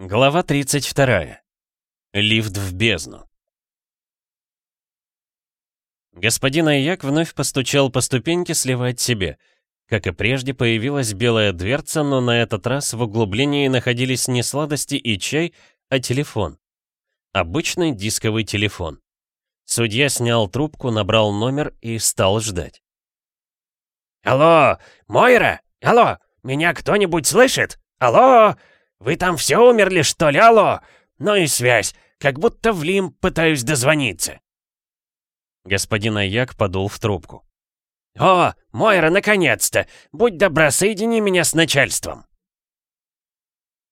Глава 32. Лифт в бездну. Господин Аяк вновь постучал по ступеньке слева от себя. Как и прежде, появилась белая дверца, но на этот раз в углублении находились не сладости и чай, а телефон. Обычный дисковый телефон. Судья снял трубку, набрал номер и стал ждать. «Алло, Мойра! Алло, меня кто-нибудь слышит? Алло, вы там все умерли, что ли? Алло! Ну и связь. Как будто в Лим пытаюсь дозвониться. Господин Аяк подул в трубку. «О, Мойра, наконец-то! Будь добра, соедини меня с начальством!»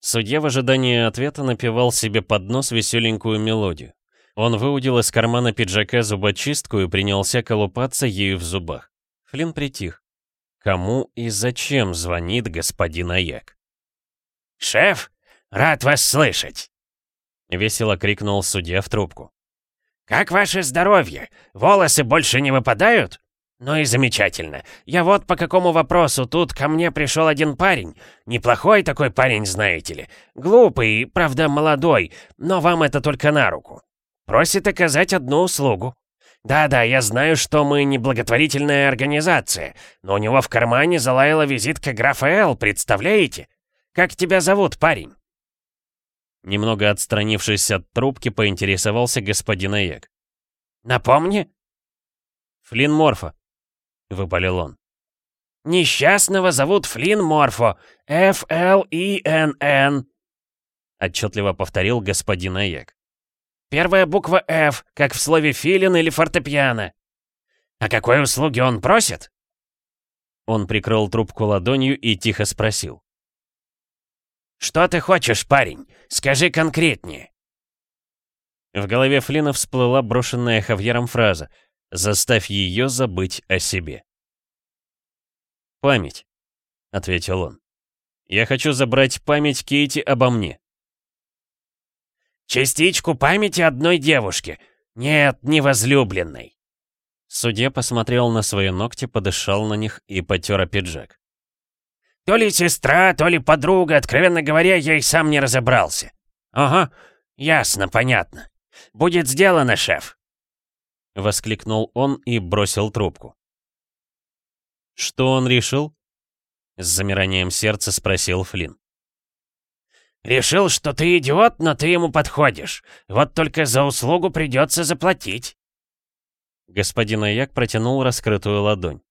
Судья в ожидании ответа напевал себе под нос веселенькую мелодию. Он выудил из кармана пиджака зубочистку и принялся колупаться ею в зубах. Флинн притих. Кому и зачем звонит господин Аяк? «Шеф, рад вас слышать!» — весело крикнул судья в трубку. «Как ваше здоровье? Волосы больше не выпадают?» «Ну и замечательно. Я вот по какому вопросу. Тут ко мне пришел один парень. Неплохой такой парень, знаете ли. Глупый, правда, молодой, но вам это только на руку. Просит оказать одну услугу. Да-да, я знаю, что мы не благотворительная организация, но у него в кармане залаяла визитка графа Эл, представляете? Как тебя зовут, парень?» Немного отстранившись от трубки, поинтересовался господин Эек. «Напомни?» «Флин Морфа», — выпалил он. «Несчастного зовут Флин Морфо. F-L-E-N-N», — отчетливо повторил господин Эек. «Первая буква F, как в слове «филин» или «фортепиано». «А какой услуги он просит?» Он прикрыл трубку ладонью и тихо спросил. «Что ты хочешь, парень? Скажи конкретнее!» В голове Флина всплыла брошенная Хавьером фраза «Заставь ее забыть о себе». «Память», — ответил он. «Я хочу забрать память Кейти обо мне». «Частичку памяти одной девушки. Нет, невозлюбленной. Судья посмотрел на свои ногти, подышал на них и потер пиджак. То ли сестра, то ли подруга, откровенно говоря, я и сам не разобрался. Ага, ясно, понятно. Будет сделано, шеф. Воскликнул он и бросил трубку. Что он решил? С замиранием сердца спросил Флинн. «Решил, что ты идиот, но ты ему подходишь. Вот только за услугу придется заплатить». Господин Аяк протянул раскрытую ладонь.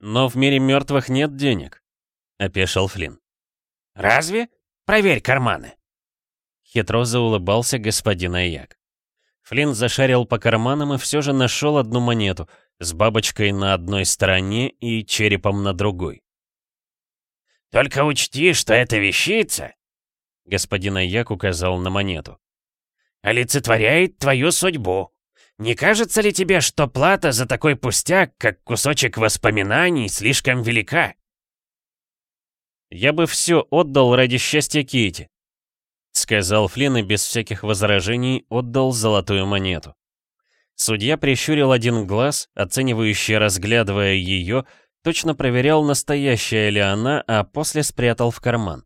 «Но в мире мертвых нет денег», — опешил Флинн. «Разве? Проверь карманы». Хитро заулыбался господин Аяк. Флинн зашарил по карманам и все же нашел одну монету с бабочкой на одной стороне и черепом на другой. «Только учти, что эта вещица», — господин Аяк указал на монету, — «олицетворяет твою судьбу». Не кажется ли тебе, что плата за такой пустяк, как кусочек воспоминаний, слишком велика? Я бы все отдал ради счастья Кити, сказал Флинн и без всяких возражений отдал золотую монету. Судья прищурил один глаз, оценивающе разглядывая ее, точно проверял, настоящая ли она, а после спрятал в карман.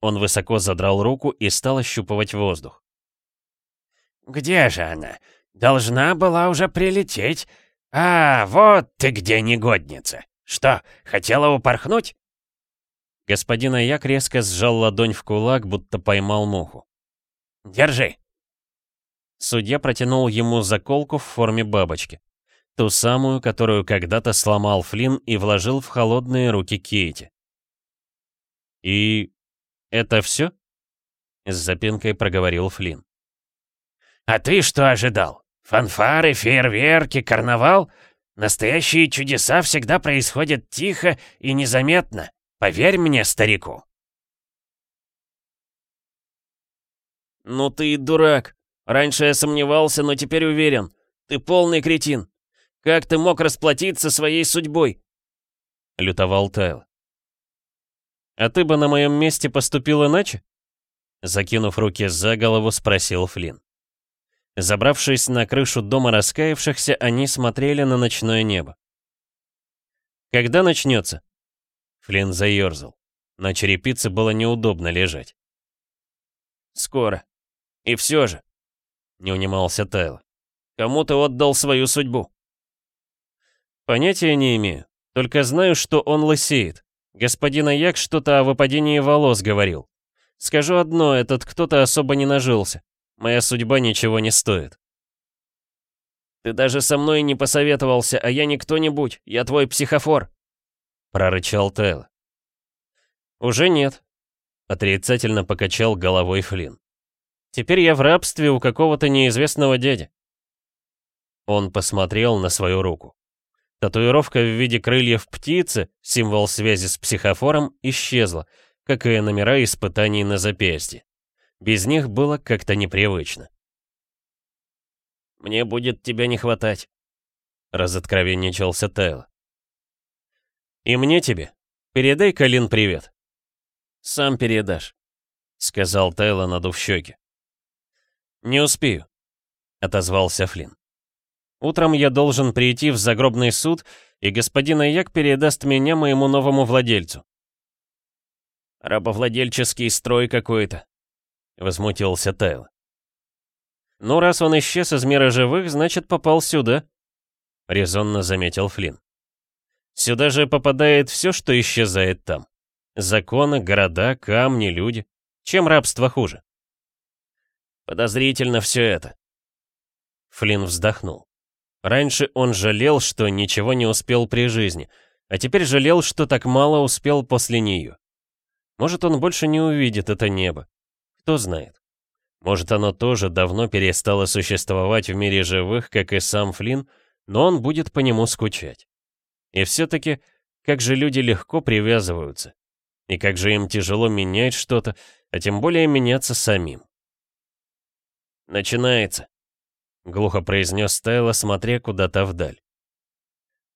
Он высоко задрал руку и стал ощупывать воздух. «Где же она? должна была уже прилететь. А, вот ты где негодница. Что, хотела упорхнуть?» Господин Аяк резко сжал ладонь в кулак, будто поймал муху. «Держи!» Судья протянул ему заколку в форме бабочки. Ту самую, которую когда-то сломал Флинн и вложил в холодные руки Кейти. «И это все?» — с запинкой проговорил Флинн. «А ты что ожидал? Фанфары, фейерверки, карнавал. Настоящие чудеса всегда происходят тихо и незаметно. Поверь мне, старику. Ну ты дурак. Раньше я сомневался, но теперь уверен. Ты полный кретин. Как ты мог расплатиться своей судьбой? Лютовал Тайл. А ты бы на моем месте поступил иначе? Закинув руки за голову, спросил Флинн. Забравшись на крышу дома раскаявшихся, они смотрели на ночное небо. «Когда начнется?» Флинн заерзал. На черепице было неудобно лежать. «Скоро. И все же...» Не унимался Тайло. «Кому ты отдал свою судьбу?» «Понятия не имею. Только знаю, что он лысеет. Господин Аяк что-то о выпадении волос говорил. Скажу одно, этот кто-то особо не нажился. Моя судьба ничего не стоит. Ты даже со мной не посоветовался, а я не кто-нибудь, я твой психофор, прорычал Тейл. Уже нет, отрицательно покачал головой Флинн. Теперь я в рабстве у какого-то неизвестного дяди. Он посмотрел на свою руку. Татуировка в виде крыльев птицы, символ связи с психофором, исчезла, как и номера испытаний на запястье. Без них было как-то непривычно. «Мне будет тебя не хватать», — разоткровенничался Тейл. «И мне тебе. Передай Калин привет». «Сам передашь», — сказал Тайл, надув щеки. «Не успею», — отозвался Флинн. «Утром я должен прийти в загробный суд, и господин Аяк передаст меня моему новому владельцу». «Рабовладельческий строй какой-то», — возмутился Тайл. «Ну, раз он исчез из мира живых, значит, попал сюда», — резонно заметил Флинн. «Сюда же попадает все, что исчезает там. Законы, города, камни, люди. Чем рабство хуже?» «Подозрительно все это». Флинн вздохнул. Раньше он жалел, что ничего не успел при жизни, а теперь жалел, что так мало успел после нее. Может, он больше не увидит это небо, кто знает. Может, оно тоже давно перестало существовать в мире живых, как и сам Флинн, но он будет по нему скучать. И все-таки, как же люди легко привязываются. И как же им тяжело менять что-то, а тем более меняться самим. «Начинается», — глухо произнес Тайло, смотря куда-то вдаль.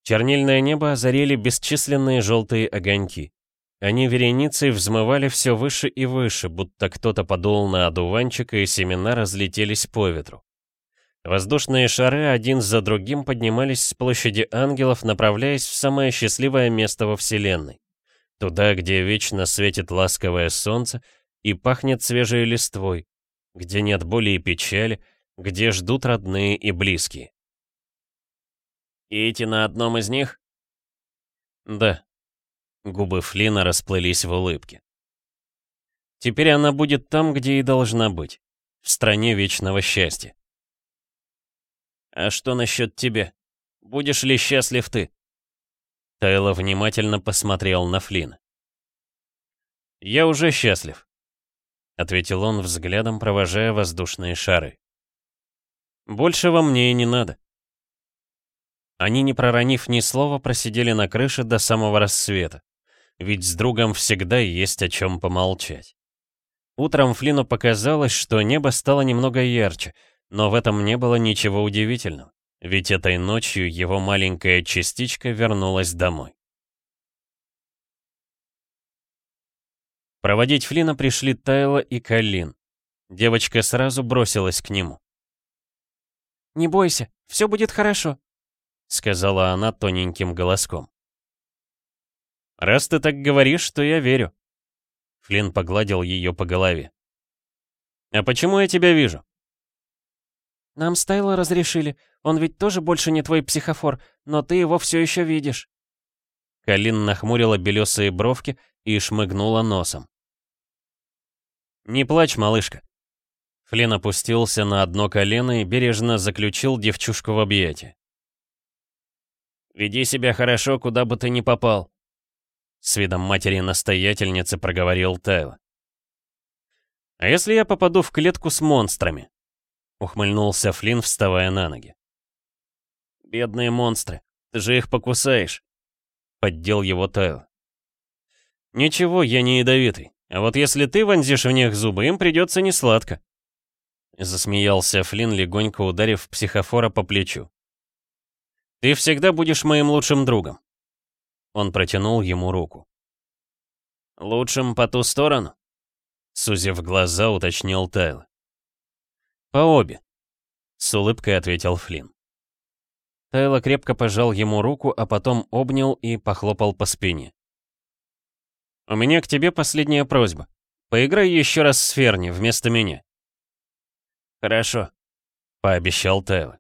Чернильное небо озарили бесчисленные желтые огоньки. Они вереницей взмывали все выше и выше, будто кто-то подул на одуванчик, и семена разлетелись по ветру. Воздушные шары один за другим поднимались с площади ангелов, направляясь в самое счастливое место во Вселенной. Туда, где вечно светит ласковое солнце и пахнет свежей листвой, где нет боли и печали, где ждут родные и близкие. «И идти на одном из них?» «Да», Губы Флина расплылись в улыбке. «Теперь она будет там, где и должна быть. В стране вечного счастья». «А что насчет тебя? Будешь ли счастлив ты?» Тайло внимательно посмотрел на Флина. «Я уже счастлив», — ответил он взглядом, провожая воздушные шары. «Большего мне и не надо». Они, не проронив ни слова, просидели на крыше до самого рассвета ведь с другом всегда есть о чем помолчать. Утром Флину показалось, что небо стало немного ярче, но в этом не было ничего удивительного, ведь этой ночью его маленькая частичка вернулась домой. Проводить Флина пришли Тайла и Калин. Девочка сразу бросилась к нему. «Не бойся, все будет хорошо», — сказала она тоненьким голоском. «Раз ты так говоришь, то я верю». Флинн погладил ее по голове. «А почему я тебя вижу?» «Нам Стайла разрешили. Он ведь тоже больше не твой психофор, но ты его все еще видишь». Калин нахмурила белесые бровки и шмыгнула носом. «Не плачь, малышка». Флинн опустился на одно колено и бережно заключил девчушку в объятия. «Веди себя хорошо, куда бы ты ни попал», с видом матери-настоятельницы проговорил Тео. «А если я попаду в клетку с монстрами?» Ухмыльнулся Флинн, вставая на ноги. «Бедные монстры, ты же их покусаешь!» Поддел его Тео. «Ничего, я не ядовитый. А вот если ты вонзишь в них зубы, им придется несладко». Засмеялся Флинн, легонько ударив психофора по плечу. «Ты всегда будешь моим лучшим другом. Он протянул ему руку. «Лучшим по ту сторону?» Сузив глаза, уточнил Тайл. «По обе», — с улыбкой ответил Флинн. Тайло крепко пожал ему руку, а потом обнял и похлопал по спине. «У меня к тебе последняя просьба. Поиграй еще раз с Ферни вместо меня». «Хорошо», — пообещал Тайло.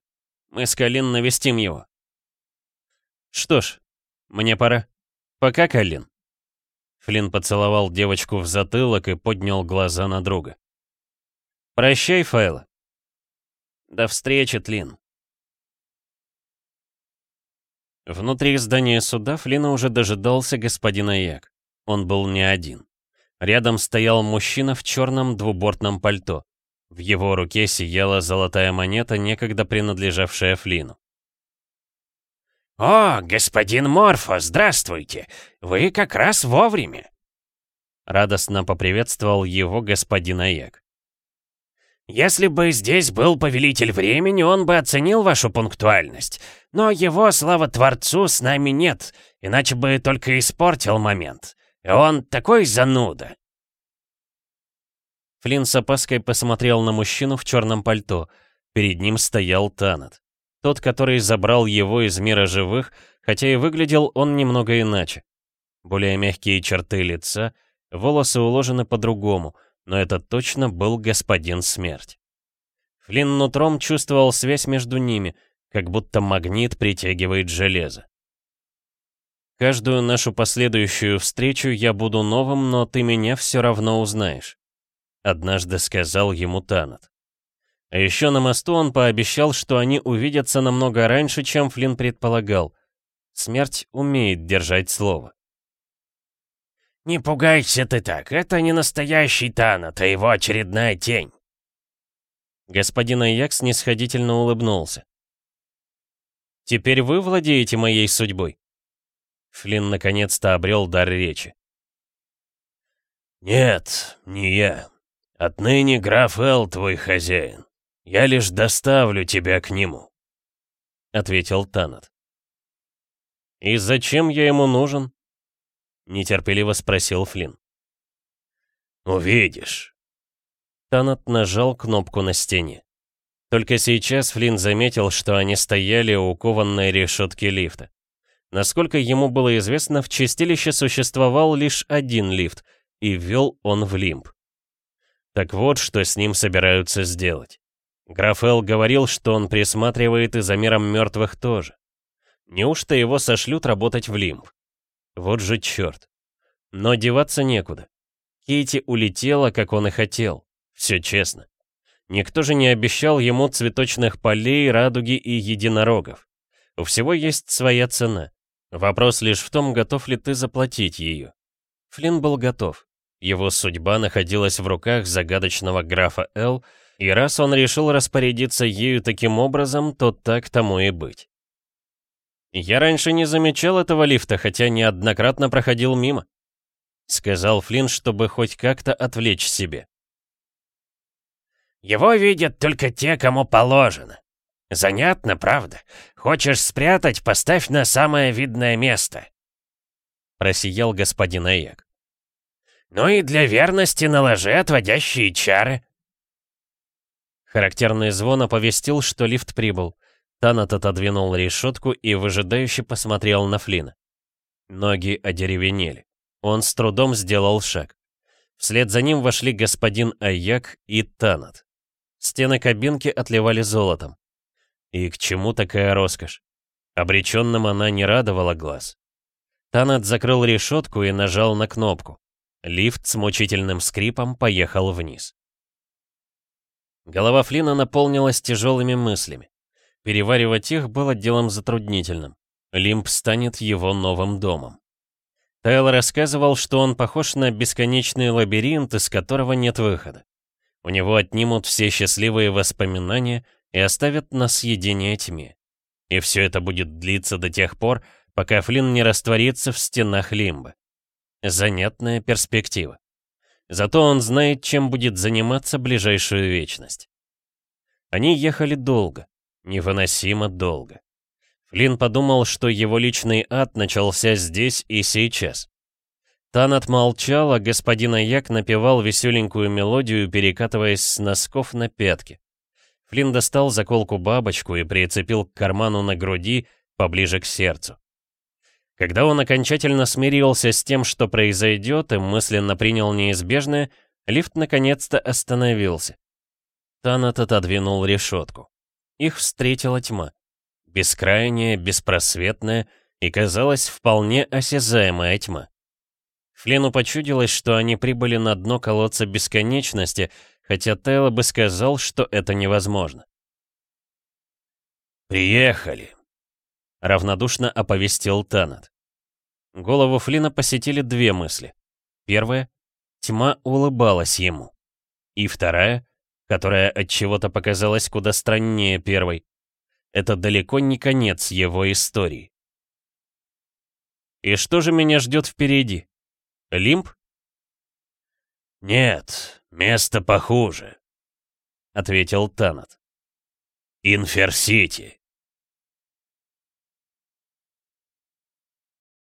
«Мы с Калин навестим его». «Что ж, мне пора. Пока, Калин. Флинн поцеловал девочку в затылок и поднял глаза на друга. «Прощай, Файла». «До встречи, Тлин». Внутри здания суда Флина уже дожидался господина Як. Он был не один. Рядом стоял мужчина в черном двубортном пальто. В его руке сияла золотая монета, некогда принадлежавшая Флину. «О, господин Морфо, здравствуйте! Вы как раз вовремя!» Радостно поприветствовал его господин Аек. «Если бы здесь был повелитель времени, он бы оценил вашу пунктуальность. Но его, слава Творцу, с нами нет, иначе бы только испортил момент. И он такой зануда!» Флинн с опаской посмотрел на мужчину в черном пальто. Перед ним стоял Танат. Тот, который забрал его из мира живых, хотя и выглядел он немного иначе. Более мягкие черты лица, волосы уложены по-другому, но это точно был господин смерть. Флинн нутром чувствовал связь между ними, как будто магнит притягивает железо. Каждую нашу последующую встречу я буду новым, но ты меня все равно узнаешь», — однажды сказал ему Танат. А еще на мосту он пообещал, что они увидятся намного раньше, чем Флинн предполагал. Смерть умеет держать слово. «Не пугайся ты так, это не настоящий Тан, это его очередная тень!» Господин Аякс снисходительно улыбнулся. «Теперь вы владеете моей судьбой?» Флинн наконец-то обрел дар речи. «Нет, не я. Отныне граф Эл твой хозяин». «Я лишь доставлю тебя к нему», — ответил Танат. «И зачем я ему нужен?» — нетерпеливо спросил Флинн. «Увидишь». Танат нажал кнопку на стене. Только сейчас Флинн заметил, что они стояли у кованной решетки лифта. Насколько ему было известно, в чистилище существовал лишь один лифт, и ввел он в лимб. Так вот, что с ним собираются сделать. Графел говорил, что он присматривает и за миром мертвых тоже. Неужто его сошлют работать в Лимб? Вот же черт. Но деваться некуда. Кейти улетела, как он и хотел. Все честно. Никто же не обещал ему цветочных полей, радуги и единорогов. У всего есть своя цена. Вопрос лишь в том, готов ли ты заплатить ее. Флинн был готов. Его судьба находилась в руках загадочного графа Л, и раз он решил распорядиться ею таким образом, то так тому и быть. «Я раньше не замечал этого лифта, хотя неоднократно проходил мимо», — сказал Флинн, чтобы хоть как-то отвлечь себе. «Его видят только те, кому положено. Занятно, правда? Хочешь спрятать, поставь на самое видное место», — просиял господин Эйек. «Ну и для верности наложи отводящие чары», Характерный звон оповестил, что лифт прибыл. Танат отодвинул решетку и выжидающе посмотрел на Флина. Ноги одеревенели. Он с трудом сделал шаг. Вслед за ним вошли господин Аяк и Танат. Стены кабинки отливали золотом. И к чему такая роскошь? Обреченным она не радовала глаз. Танат закрыл решетку и нажал на кнопку. Лифт с мучительным скрипом поехал вниз. Голова Флина наполнилась тяжелыми мыслями. Переваривать их было делом затруднительным. Лимб станет его новым домом. Тайл рассказывал, что он похож на бесконечный лабиринт, из которого нет выхода. У него отнимут все счастливые воспоминания и оставят на съедение тьме. И все это будет длиться до тех пор, пока Флинн не растворится в стенах Лимба. Занятная перспектива. Зато он знает, чем будет заниматься ближайшую вечность. Они ехали долго, невыносимо долго. Флинн подумал, что его личный ад начался здесь и сейчас. Танат молчал, а господин Аяк напевал веселенькую мелодию, перекатываясь с носков на пятки. Флинн достал заколку-бабочку и прицепил к карману на груди, поближе к сердцу. Когда он окончательно смирился с тем, что произойдет, и мысленно принял неизбежное, лифт наконец-то остановился. Танат отодвинул решетку. Их встретила тьма. Бескрайняя, беспросветная и, казалось, вполне осязаемая тьма. Флену почудилось, что они прибыли на дно колодца бесконечности, хотя Тайло бы сказал, что это невозможно. «Приехали!» — равнодушно оповестил Танат. Голову Флина посетили две мысли. Первая — тьма улыбалась ему. И вторая, которая от чего то показалась куда страннее первой, это далеко не конец его истории. И что же меня ждет впереди? Лимб? Нет, место похуже, — ответил Танат. Инферсити.